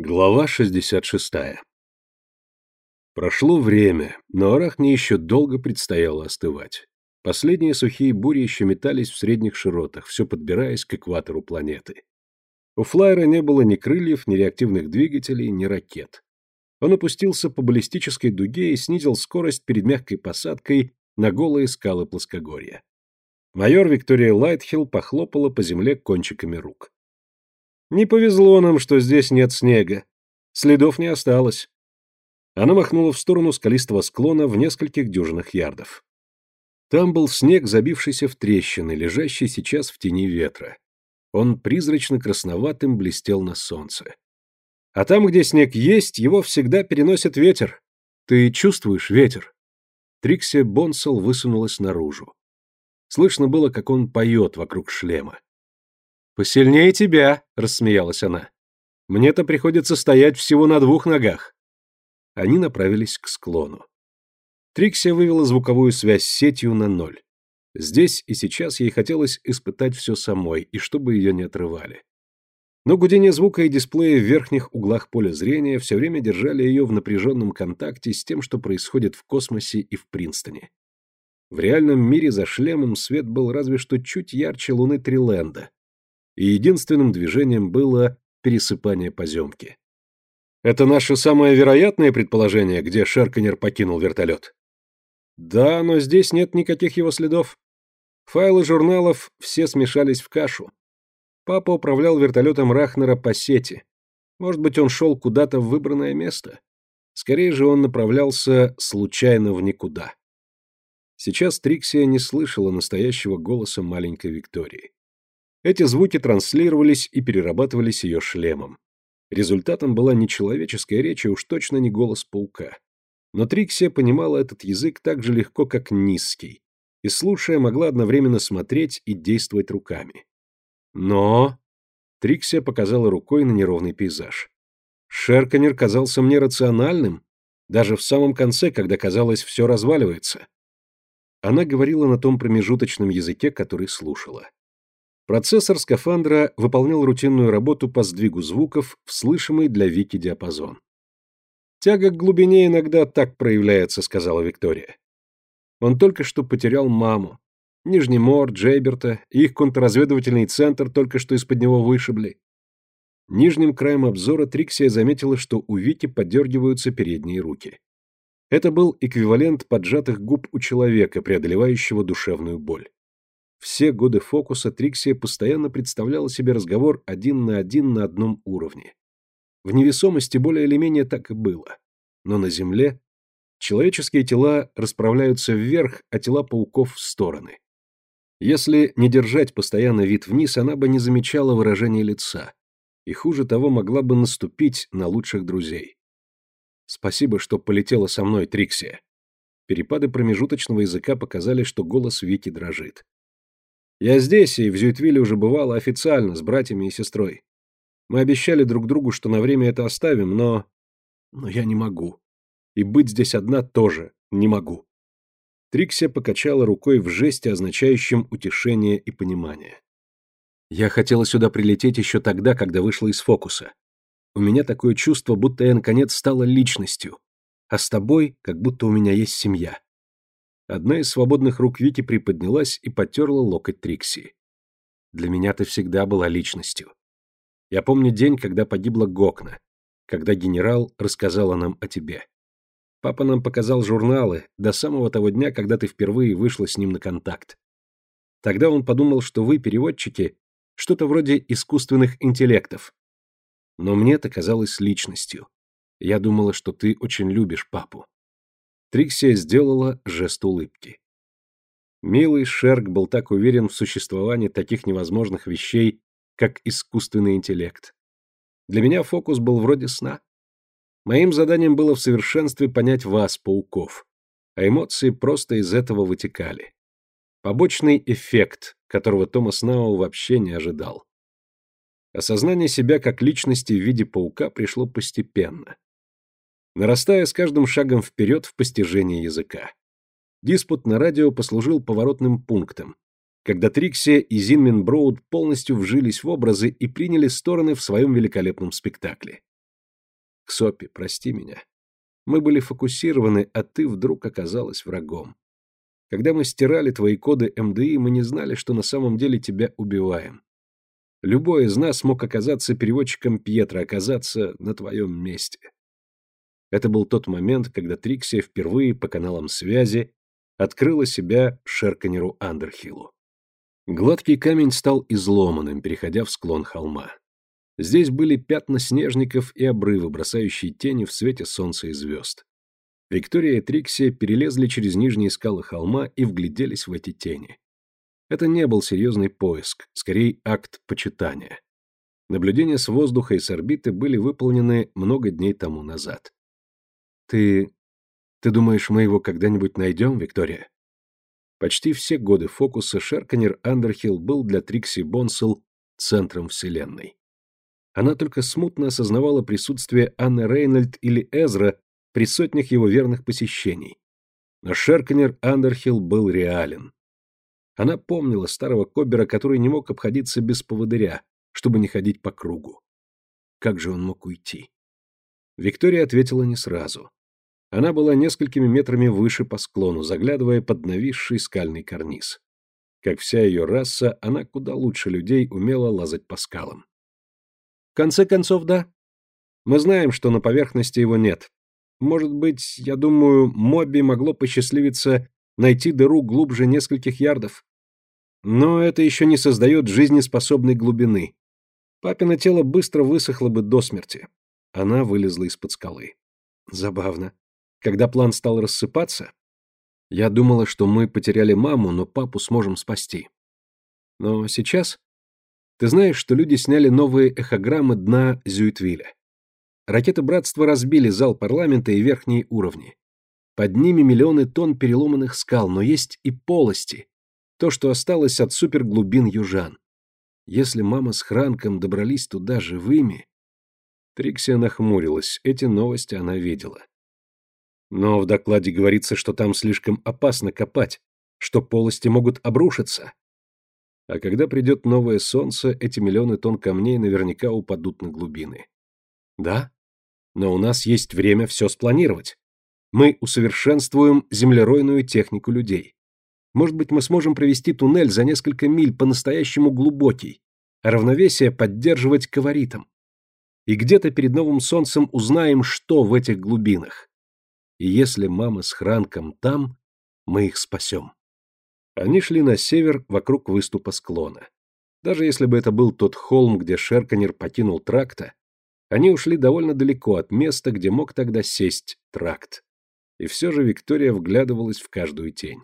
Глава 66. Прошло время, но Арахне еще долго предстояло остывать. Последние сухие бури еще метались в средних широтах, все подбираясь к экватору планеты. У флайера не было ни крыльев, ни реактивных двигателей, ни ракет. Он опустился по баллистической дуге и снизил скорость перед мягкой посадкой на голые скалы плоскогорья. Майор Виктория Лайтхилл похлопала по земле кончиками рук. Не повезло нам, что здесь нет снега. Следов не осталось. Она махнула в сторону скалистого склона в нескольких дюжинах ярдов. Там был снег, забившийся в трещины, лежащий сейчас в тени ветра. Он призрачно-красноватым блестел на солнце. А там, где снег есть, его всегда переносит ветер. Ты чувствуешь ветер? Трикси Бонсел высунулась наружу. Слышно было, как он поет вокруг шлема. «Посильнее тебя», — рассмеялась она. «Мне-то приходится стоять всего на двух ногах». Они направились к склону. Триксия вывела звуковую связь с сетью на ноль. Здесь и сейчас ей хотелось испытать все самой, и чтобы ее не отрывали. Но гудение звука и дисплея в верхних углах поля зрения все время держали ее в напряженном контакте с тем, что происходит в космосе и в Принстоне. В реальном мире за шлемом свет был разве что чуть ярче луны Триленда, и единственным движением было пересыпание поземки. Это наше самое вероятное предположение, где Шерканер покинул вертолет? Да, но здесь нет никаких его следов. Файлы журналов все смешались в кашу. Папа управлял вертолетом Рахнера по сети. Может быть, он шел куда-то в выбранное место? Скорее же он направлялся случайно в никуда. Сейчас Триксия не слышала настоящего голоса маленькой Виктории. Эти звуки транслировались и перерабатывались ее шлемом. Результатом была не человеческая речь, и уж точно не голос паука. Но Триксия понимала этот язык так же легко, как низкий, и, слушая, могла одновременно смотреть и действовать руками. Но... Триксия показала рукой на неровный пейзаж. Шерканер казался мне рациональным, даже в самом конце, когда, казалось, все разваливается. Она говорила на том промежуточном языке, который слушала. Процессор скафандра выполнял рутинную работу по сдвигу звуков в слышимый для Вики диапазон. «Тяга к глубине иногда так проявляется», — сказала Виктория. Он только что потерял маму. Нижний Мор, Джейберта и их контрразведывательный центр только что из-под него вышибли. Нижним краем обзора Триксия заметила, что у Вики подергиваются передние руки. Это был эквивалент поджатых губ у человека, преодолевающего душевную боль. Все годы фокуса Триксия постоянно представляла себе разговор один на один на одном уровне. В невесомости более или менее так и было. Но на Земле человеческие тела расправляются вверх, а тела пауков в стороны. Если не держать постоянно вид вниз, она бы не замечала выражения лица. И хуже того, могла бы наступить на лучших друзей. Спасибо, что полетела со мной, Триксия. Перепады промежуточного языка показали, что голос Вики дрожит. Я здесь и в Зюитвилле уже бывала официально с братьями и сестрой. Мы обещали друг другу, что на время это оставим, но... Но я не могу. И быть здесь одна тоже не могу. Триксия покачала рукой в жесте, означающем утешение и понимание. Я хотела сюда прилететь еще тогда, когда вышла из фокуса. У меня такое чувство, будто я наконец стала личностью. А с тобой, как будто у меня есть семья. Одна из свободных рук Вики приподнялась и потерла локоть Трикси. «Для меня ты всегда была личностью. Я помню день, когда погибла Гокна, когда генерал рассказала нам о тебе. Папа нам показал журналы до самого того дня, когда ты впервые вышла с ним на контакт. Тогда он подумал, что вы, переводчики, что-то вроде искусственных интеллектов. Но мне это казалось личностью. Я думала, что ты очень любишь папу. Триксия сделала жест улыбки. Милый Шерк был так уверен в существовании таких невозможных вещей, как искусственный интеллект. Для меня фокус был вроде сна. Моим заданием было в совершенстве понять вас, пауков, а эмоции просто из этого вытекали. Побочный эффект, которого Томас Нау вообще не ожидал. Осознание себя как личности в виде паука пришло постепенно нарастая с каждым шагом вперед в постижении языка. Диспут на радио послужил поворотным пунктом, когда Трикси и Зинмен Броуд полностью вжились в образы и приняли стороны в своем великолепном спектакле. Ксопи, прости меня. Мы были фокусированы, а ты вдруг оказалась врагом. Когда мы стирали твои коды МДИ, мы не знали, что на самом деле тебя убиваем. Любой из нас мог оказаться переводчиком Пьетро, оказаться на твоем месте. Это был тот момент, когда Триксия впервые по каналам связи открыла себя Шерканеру Андерхиллу. Гладкий камень стал изломанным, переходя в склон холма. Здесь были пятна снежников и обрывы, бросающие тени в свете солнца и звезд. Виктория и Триксия перелезли через нижние скалы холма и вгляделись в эти тени. Это не был серьезный поиск, скорее акт почитания. Наблюдения с воздуха и с орбиты были выполнены много дней тому назад. «Ты... ты думаешь, мы его когда-нибудь найдем, Виктория?» Почти все годы фокуса Шерканер Андерхилл был для Трикси Бонсел центром вселенной. Она только смутно осознавала присутствие Анны Рейнольд или Эзра при сотнях его верных посещений. Но Шерканер Андерхилл был реален. Она помнила старого Кобера, который не мог обходиться без поводыря, чтобы не ходить по кругу. Как же он мог уйти? Виктория ответила не сразу. Она была несколькими метрами выше по склону, заглядывая под нависший скальный карниз. Как вся ее раса, она куда лучше людей умела лазать по скалам. В конце концов, да. Мы знаем, что на поверхности его нет. Может быть, я думаю, Моби могло посчастливиться найти дыру глубже нескольких ярдов. Но это еще не создает жизнеспособной глубины. Папино тело быстро высохло бы до смерти. Она вылезла из-под скалы. Забавно. Когда план стал рассыпаться, я думала, что мы потеряли маму, но папу сможем спасти. Но сейчас... Ты знаешь, что люди сняли новые эхограммы дна Зюитвиля. Ракеты Братства разбили зал парламента и верхние уровни. Под ними миллионы тонн переломанных скал, но есть и полости, то, что осталось от суперглубин южан. Если мама с Хранком добрались туда живыми... Триксия нахмурилась, эти новости она видела. Но в докладе говорится, что там слишком опасно копать, что полости могут обрушиться. А когда придет новое солнце, эти миллионы тонн камней наверняка упадут на глубины. Да, но у нас есть время все спланировать. Мы усовершенствуем землеройную технику людей. Может быть, мы сможем провести туннель за несколько миль по-настоящему глубокий, а равновесие поддерживать каваритом. И где-то перед новым солнцем узнаем, что в этих глубинах. И если мама с Хранком там, мы их спасем. Они шли на север вокруг выступа склона. Даже если бы это был тот холм, где Шерканер покинул тракта, они ушли довольно далеко от места, где мог тогда сесть тракт. И все же Виктория вглядывалась в каждую тень.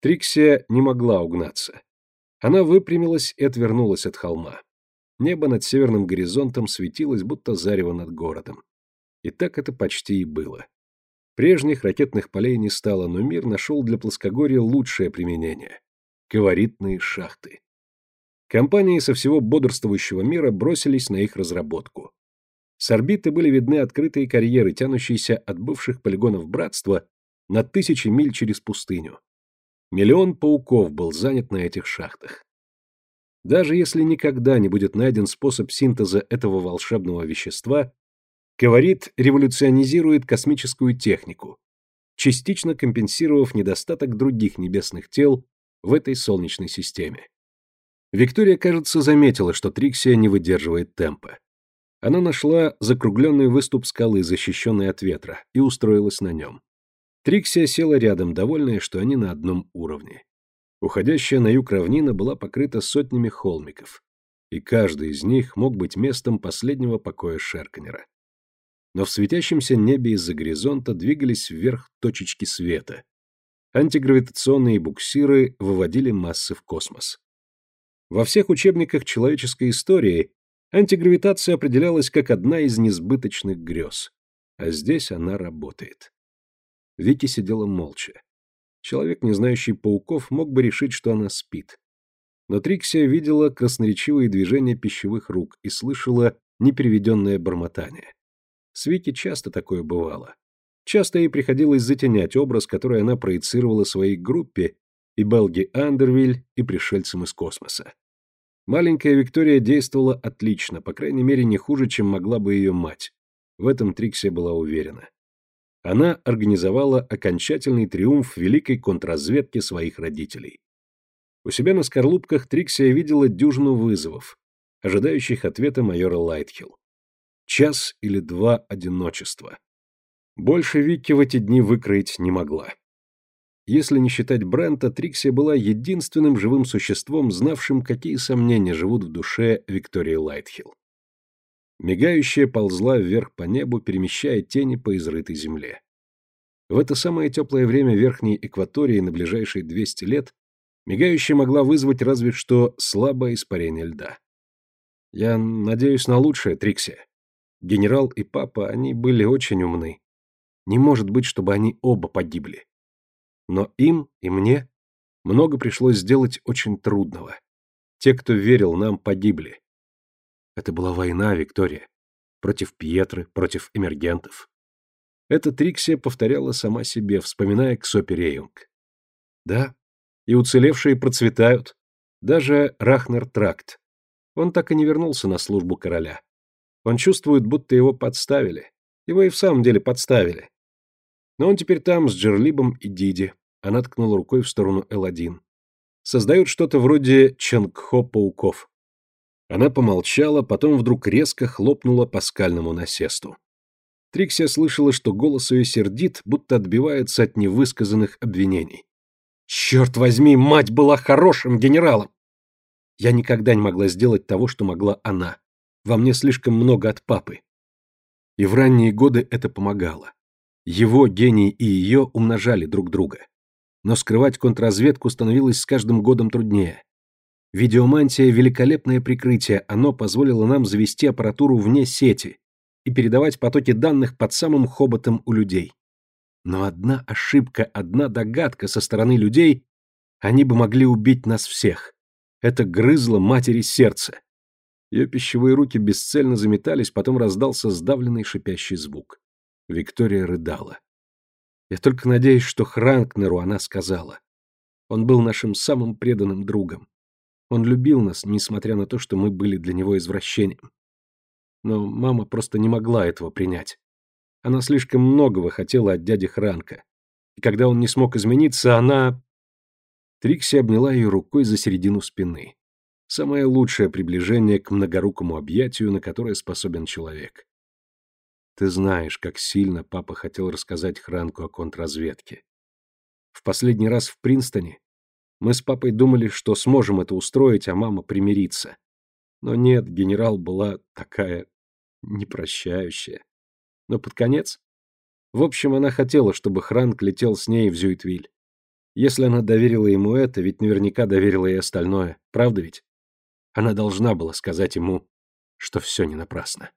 Триксия не могла угнаться. Она выпрямилась и отвернулась от холма. Небо над северным горизонтом светилось, будто зарево над городом. И так это почти и было. Прежних ракетных полей не стало, но мир нашел для плоскогорья лучшее применение — каваритные шахты. Компании со всего бодрствующего мира бросились на их разработку. С орбиты были видны открытые карьеры, тянущиеся от бывших полигонов Братства на тысячи миль через пустыню. Миллион пауков был занят на этих шахтах. Даже если никогда не будет найден способ синтеза этого волшебного вещества, Каварит революционизирует космическую технику, частично компенсировав недостаток других небесных тел в этой солнечной системе. Виктория, кажется, заметила, что Триксия не выдерживает темпа. Она нашла закругленный выступ скалы, защищенный от ветра, и устроилась на нем. Триксия села рядом, довольная, что они на одном уровне. Уходящая на юг равнина была покрыта сотнями холмиков, и каждый из них мог быть местом последнего покоя Шерканера. Но в светящемся небе из-за горизонта двигались вверх точечки света. Антигравитационные буксиры выводили массы в космос. Во всех учебниках человеческой истории антигравитация определялась как одна из несбыточных грез, а здесь она работает. Вики сидела молча. Человек, не знающий пауков, мог бы решить, что она спит. Но Триксия видела красноречивые движения пищевых рук и слышала непереведенное бормотание. С Вики часто такое бывало. Часто ей приходилось затенять образ, который она проецировала своей группе, и Белги Андервиль, и пришельцам из космоса. Маленькая Виктория действовала отлично, по крайней мере, не хуже, чем могла бы ее мать. В этом Триксия была уверена. Она организовала окончательный триумф великой контрразведки своих родителей. У себя на скорлупках Триксия видела дюжину вызовов, ожидающих ответа майора Лайтхилл. Час или два одиночества. Больше Вики в эти дни выкроить не могла. Если не считать Брента, Триксия была единственным живым существом, знавшим, какие сомнения живут в душе Виктории Лайтхилл. Мигающая ползла вверх по небу, перемещая тени по изрытой земле. В это самое теплое время верхней экватории на ближайшие 200 лет Мигающая могла вызвать разве что слабое испарение льда. Я надеюсь на лучшее, Трикси. Генерал и папа, они были очень умны. Не может быть, чтобы они оба погибли. Но им и мне много пришлось сделать очень трудного. Те, кто верил нам, погибли. Это была война, Виктория. Против Пьетры, против эмергентов. Это Триксия повторяла сама себе, вспоминая Ксопи Рейунг. Да, и уцелевшие процветают. Даже Рахнер Тракт. Он так и не вернулся на службу короля. Он чувствует, будто его подставили. Его и в самом деле подставили. Но он теперь там с Джерлибом и Диди. Она ткнула рукой в сторону Л-1. Создают что-то вроде Чангхо-пауков. Она помолчала, потом вдруг резко хлопнула по скальному насесту. Триксия слышала, что голос ее сердит, будто отбивается от невысказанных обвинений. Черт возьми, мать была хорошим генералом. Я никогда не могла сделать того, что могла она. Во мне слишком много от папы. И в ранние годы это помогало. Его гений и ее умножали друг друга. Но скрывать контрразведку становилось с каждым годом труднее. Видеомантия – великолепное прикрытие, оно позволило нам завести аппаратуру вне сети и передавать потоки данных под самым хоботом у людей. Но одна ошибка, одна догадка со стороны людей, они бы могли убить нас всех. Это грызло матери сердце. Ее пищевые руки бесцельно заметались, потом раздался сдавленный шипящий звук. Виктория рыдала. Я только надеюсь, что Хранкнеру она сказала. Он был нашим самым преданным другом. Он любил нас, несмотря на то, что мы были для него извращением. Но мама просто не могла этого принять. Она слишком многого хотела от дяди Хранка. И когда он не смог измениться, она... Трикси обняла ее рукой за середину спины. Самое лучшее приближение к многорукому объятию, на которое способен человек. Ты знаешь, как сильно папа хотел рассказать Хранку о контрразведке. В последний раз в Принстоне мы с папой думали, что сможем это устроить, а мама примирится. Но нет, генерал была такая непрощающая. Но под конец... В общем, она хотела, чтобы Хранк летел с ней в Зюитвиль. Если она доверила ему это, ведь наверняка доверила и остальное. Правда ведь? Она должна была сказать ему, что все не напрасно.